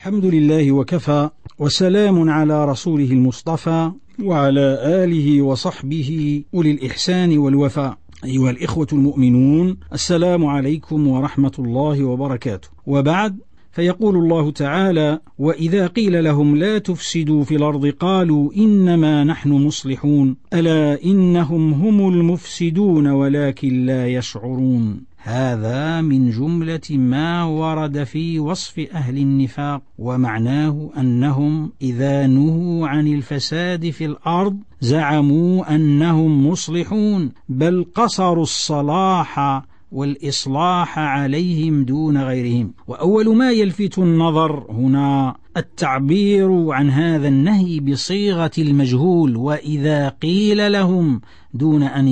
الحمد لله وكفى وسلام على رسوله المصطفى وعلى آله وصحبه أولي الإحسان والوفاء. أيها الإخوة المؤمنون السلام عليكم ورحمة الله وبركاته. وبعد فيقول الله تعالى واذا قيل لهم لا تفسدوا في الأرض قالوا انما نحن مصلحون الا انهم هم المفسدون ولكن لا يشعرون. هذا من جمله ما ورد في وصف أهل النفاق ومعناه انهم اذا نهوا عن الفساد في الأرض زعموا انهم مصلحون بل قصروا الصلاح والإصلاح عليهم دون غيرهم. وأول ما يلفت النظر هنا التعبير عن هذا النهي بصيغة المجهول وإذا قيل لهم دون أن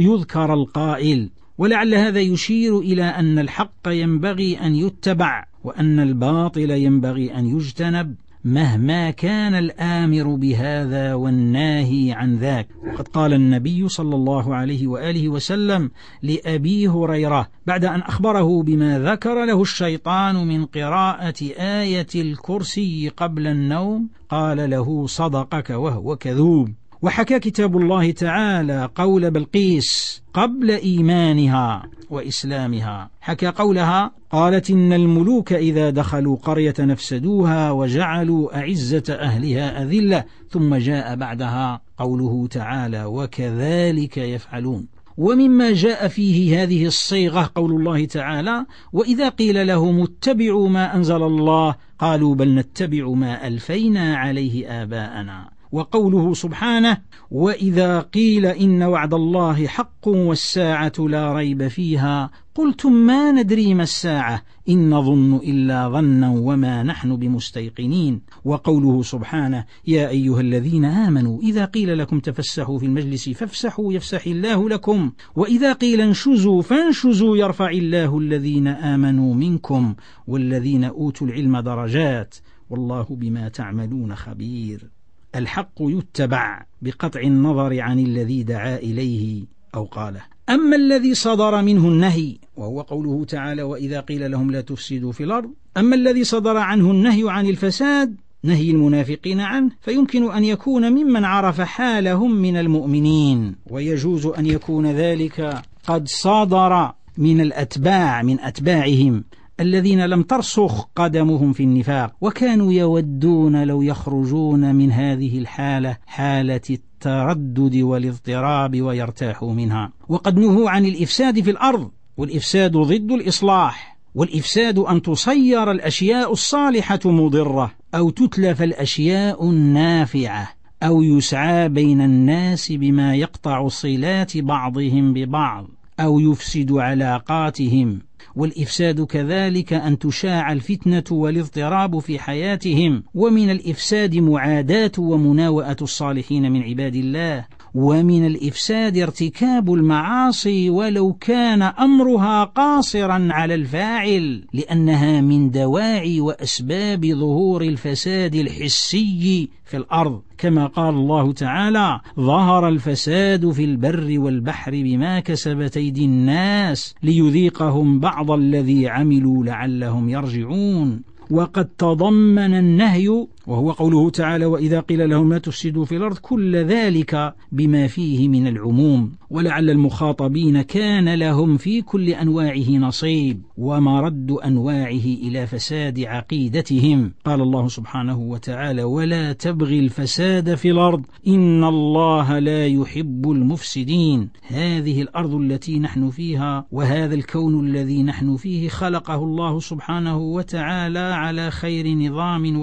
يذكر القائل. ولعل هذا يشير إلى أن الحق ينبغي أن يتبع وأن الباطل ينبغي أن يجتنب. مهما كان الآمر بهذا والناهي عن ذاك. وقد قال النبي صلى الله عليه وآله وسلم لأبي هريرة بعد أن أخبره بما ذكر له الشيطان من قراءة آية الكرسي قبل النوم قال له صدقك وهو كذوب. وحكى كتاب الله تعالى قول بلقيس قبل إيمانها وإسلامها. حكى قولها قالت إن الملوك إذا دخلوا قرية نفسدوها وجعلوا أعزة أهلها أذلة ثم جاء بعدها قوله تعالى وكذلك يفعلون. ومما جاء فيه هذه الصيغة قول الله تعالى وإذا قيل لهم اتبعوا ما أنزل الله قالوا بل نتبع ما ألفينا عليه آباءنا. وقوله سبحانه واذا قيل ان وعد الله حق والساعة لا ريب فيها قلتم ما ندري ما الساعة ان نظن الا ظنا وما نحن بمستيقنين وقوله سبحانه يا ايها الذين امنوا اذا قيل لكم تفسحوا في المجلس فافسحوا يفسح الله لكم واذا قيل انشزوا فانشزوا يرفع الله الذين امنوا منكم والذين اوتوا العلم درجات والله بما تعملون خبير الحق يتبع بقطع النظر عن الذي دعا إليه أو قاله. أما الذي صدر منه النهي وهو قوله تعالى وإذا قيل لهم لا تفسدوا في الأرض أما الذي صدر عنه النهي عن الفساد نهي المنافقين عنه فيمكن أن يكون ممن عرف حالهم من المؤمنين ويجوز أن يكون ذلك قد صدر من الأتباع من أتباعهم. الذين لم ترسخ قدمهم في النفاق وكانوا يودون لو يخرجون من هذه الحالة حالة التردد والاضطراب ويرتاحوا منها. وقد نهوا عن الإفساد في الأرض والإفساد ضد الإصلاح والإفساد أن تصير الأشياء الصالحة مضرة أو تتلف الأشياء النافعة أو يسعى بين الناس بما يقطع صلات بعضهم ببعض أو يفسد علاقاتهم. والإفساد كذلك أن تشاع الفتنة والاضطراب في حياتهم ومن الإفساد معاداة ومناوئة الصالحين من عباد الله. ومن الإفساد ارتكاب المعاصي ولو كان أمرها قاصرا على الفاعل لأنها من دواعي وأسباب ظهور الفساد الحسي في الأرض. كما قال الله تعالى ظهر الفساد في البر والبحر بما كسبت أيدي الناس ليذيقهم بعض الذي عملوا لعلهم يرجعون. وقد تضمن النهي وهو قوله تعالى وإذا قيل لهم لا تفسدوا في الأرض كل ذلك بما فيه من العموم ولعل المخاطبين كان لهم في كل أنواعه نصيب ومرد أنواعه إلى فساد عقيدتهم. قال الله سبحانه وتعالى ولا تبغي الفساد في الأرض إن الله لا يحب المفسدين. هذه الأرض التي نحن فيها وهذا الكون الذي نحن فيه خلقه الله سبحانه وتعالى على خير نظام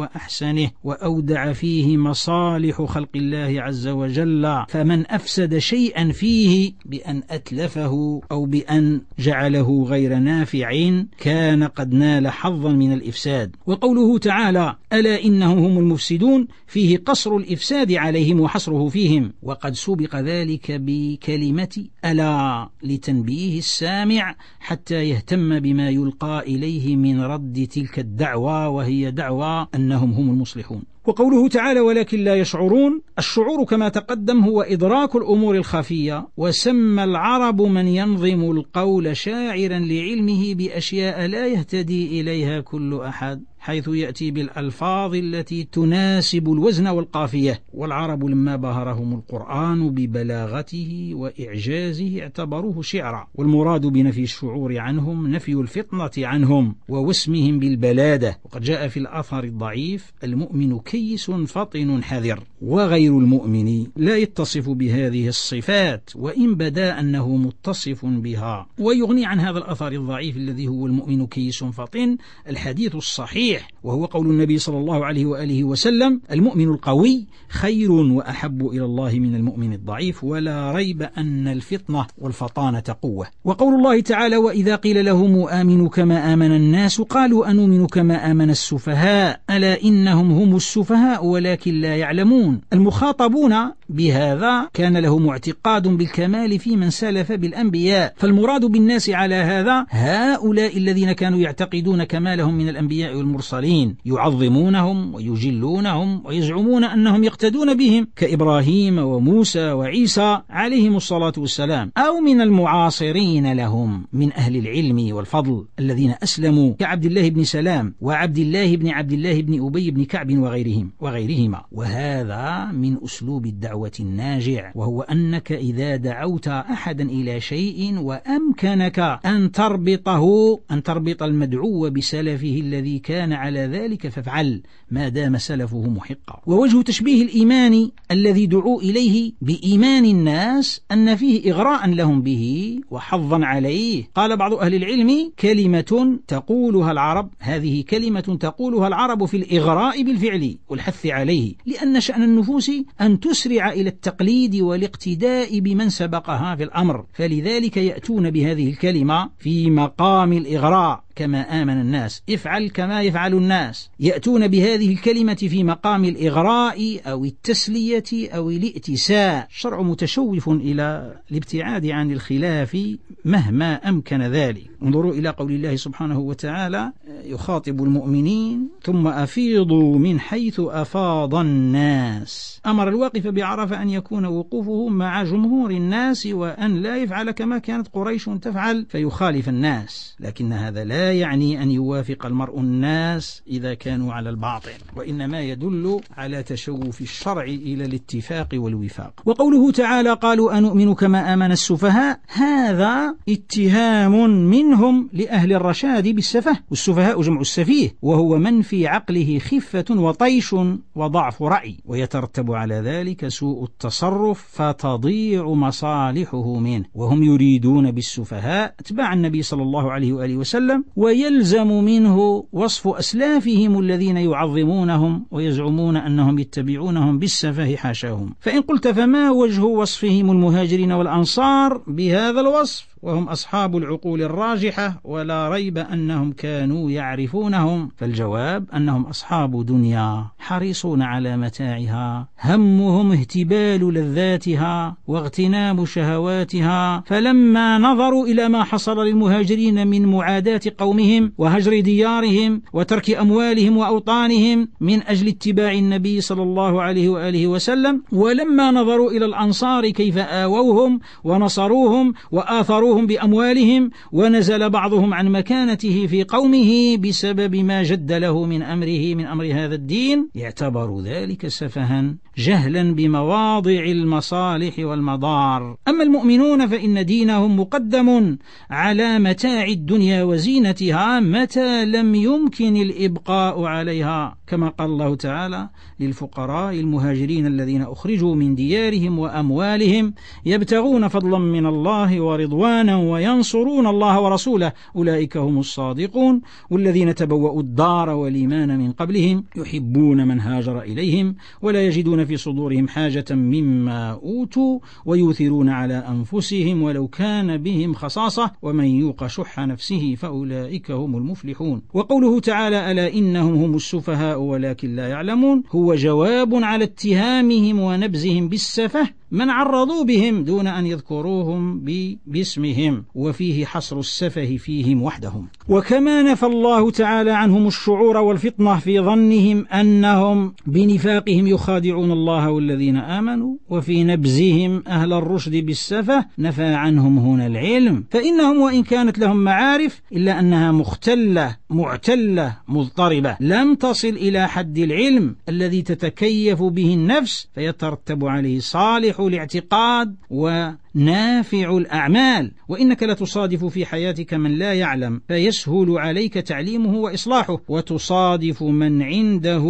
وأودع فيه مصالح خلق الله عز وجل فمن أفسد شيئا فيه بأن أتلفه أو بأن جعله غير نافع كان قد نال حظا من الإفساد. وقوله تعالى ألا انهم هم المفسدون؟ فيه قصر الإفساد عليهم وحصره فيهم. وقد سبق ذلك بكلمة ألا لتنبيه السامع حتى يهتم بما يلقى إليه من رد تلك الدعوى وهي دعوى أنهم هم المصلحون. وقوله تعالى ولكن لا يشعرون الشعور كما تقدم هو إدراك الأمور الخفية وسمى العرب من ينظم القول شاعرا لعلمه بأشياء لا يهتدي إليها كل أحد حيث يأتي بالألفاظ التي تناسب الوزن والقافية. والعرب لما بهرهم القرآن ببلاغته وإعجازه اعتبروه شعرا. والمراد بنفي الشعور عنهم نفي الفطنة عنهم ووسمهم بالبلادة. وقد جاء في الأثر الضعيف المؤمن كيس فطن حذر وغير المؤمن لا يتصف بهذه الصفات وإن بدا أنه متصف بها. ويغني عن هذا الأثر الضعيف الذي هو المؤمن كيس فطن الحديث الصحيح. وهو قول النبي صلى الله عليه وآله وسلم المؤمن القوي خير وأحب إلى الله من المؤمن الضعيف ولا ريب أن الفطنة والفطانة قوة. وقول الله تعالى وإذا قيل لهم آمنوا كما آمن الناس قالوا أنؤمن كما آمن السفهاء ألا إنهم هم السفهاء ولكن لا يعلمون. المخاطبون بهذا كان لهم اعتقاد بالكمال في من سلف بالأنبياء. فالمراد بالناس على هذا هؤلاء الذين كانوا يعتقدون كمالهم من الأنبياء والمرسلين. يعظمونهم ويجلونهم ويزعمون أنهم يقتدون بهم كإبراهيم وموسى وعيسى عليهم الصلاة والسلام. أو من المعاصرين لهم من أهل العلم والفضل الذين أسلموا كعبد الله بن سلام وعبد الله بن عبد الله بن أبي بن كعب وغيرهم وغيرهما. وهذا من أسلوب الدعوة الناجع وهو أنك إذا دعوت أحدا إلى شيء وأمكنك أن تربطه أن تربط المدعو بسلفه الذي كان على ذلك فافعل ما دام سلفه محقا. ووجه تشبيه الإيمان الذي دعوا إليه بإيمان الناس أن فيه إغراء لهم به وحظا عليه. قال بعض أهل العلم كلمة تقولها العرب هذه كلمة تقولها العرب في الإغراء بالفعل والحث عليه لأن شأن النفوس أن تسرع إلى التقليد والاقتداء بمن سبقها في الأمر. فلذلك يأتون بهذه الكلمة في مقام الإغراء. كما آمن الناس. افعل كما يفعل الناس. يأتون بهذه الكلمة في مقام الإغراء أو التسلية أو الائتساء. الشرع متشوف إلى الابتعاد عن الخلاف مهما أمكن ذلك. انظروا إلى قول الله سبحانه وتعالى يخاطب المؤمنين ثم أفيضوا من حيث أفاض الناس. أمر الواقف بعرفة أن يكون وقوفه مع جمهور الناس وأن لا يفعل كما كانت قريش تفعل فيخالف الناس. لكن هذا لا لا يعني أن يوافق المرء الناس إذا كانوا على الباطل وإنما يدل على تشوف الشرع إلى الاتفاق والوفاق. وقوله تعالى قالوا أنؤمن كما آمن السفهاء؟ هذا اتهام منهم لأهل الرشاد بالسفه والسفهاء جمع السفيه وهو من في عقله خفة وطيش وضعف رأي ويترتب على ذلك سوء التصرف فتضيع مصالحه منه. وهم يريدون بالسفهاء اتباع النبي صلى الله عليه وآله وسلم ويلزم منه وصف أسلافهم الذين يعظمونهم ويزعمون أنهم يتبعونهم بالسفه حاشاهم. فإن قلت فما وجه وصفهم المهاجرين والأنصار بهذا الوصف؟ وهم أصحاب العقول الراجحة ولا ريب أنهم كانوا يعرفونهم. فالجواب أنهم أصحاب دنيا حريصون على متاعها همهم اهتبال لذاتها واغتنام شهواتها. فلما نظروا إلى ما حصل للمهاجرين من معاداة قومهم وهجر ديارهم وترك أموالهم وأوطانهم من أجل اتباع النبي صلى الله عليه وآله وسلم ولما نظروا إلى الأنصار كيف آووهم ونصروهم وآثروهم أمروهم بأموالهم ونزل بعضهم عن مكانته في قومه بسبب ما جد له من أمره من أمر هذا الدين. يعتبر ذلك سفها. جهلا بمواضع المصالح والمضار. أما المؤمنون فإن دينهم مقدم على متاع الدنيا وزينتها متى لم يمكن الإبقاء عليها. كما قال الله تعالى للفقراء المهاجرين الذين أخرجوا من ديارهم وأموالهم يبتغون فضلا من الله ورضوانا وينصرون الله ورسوله. أولئك هم الصادقون والذين تبوأوا الدار والإيمان من قبلهم يحبون من هاجر إليهم ولا يجدون في صدورهم حاجة مما أوتوا ويؤثرون على أنفسهم ولو كان بهم خصاصة ومن يوق شح نفسه فأولئك هم المفلحون. وقوله تعالى ألا إنهم هم السفهاء ولكن لا يعلمون هو جواب على اتهامهم ونبزهم بالسفه من عرضوا بهم دون أن يذكروهم باسمهم وفيه حصر السفه فيهم وحدهم. وكما نفى الله تعالى عنهم الشعور والفطنة في ظنهم أنهم بنفاقهم يخادعون الله والذين آمنوا وفي نبزهم أهل الرشد بالسفة نفى عنهم هنا العلم. فإنهم وإن كانت لهم معارف إلا أنها مختلة معتلة مضطربة. لم تصل إلى حد العلم الذي تتكيف به النفس فيترتب عليه صالح الاعتقاد و نافع الأعمال وإنك لتصادف في حياتك من لا يعلم فيسهل عليك تعليمه وإصلاحه وتصادف من عنده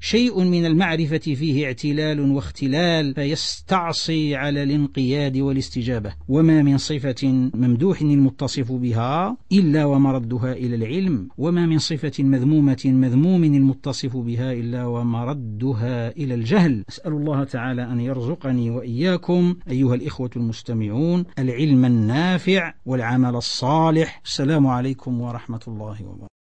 شيء من المعرفة فيه اعتلال واختلال فيستعصي على الانقياد والاستجابة. وما من صفة ممدوح المتصف بها إلا ومردها إلى العلم وما من صفة مذمومة مذموم المتصف بها إلا ومردها إلى الجهل. أسأل الله تعالى أن يرزقني وإياكم أيها الإخوة المستمعون العلم النافع والعمل الصالح. السلام عليكم ورحمة الله وبركاته.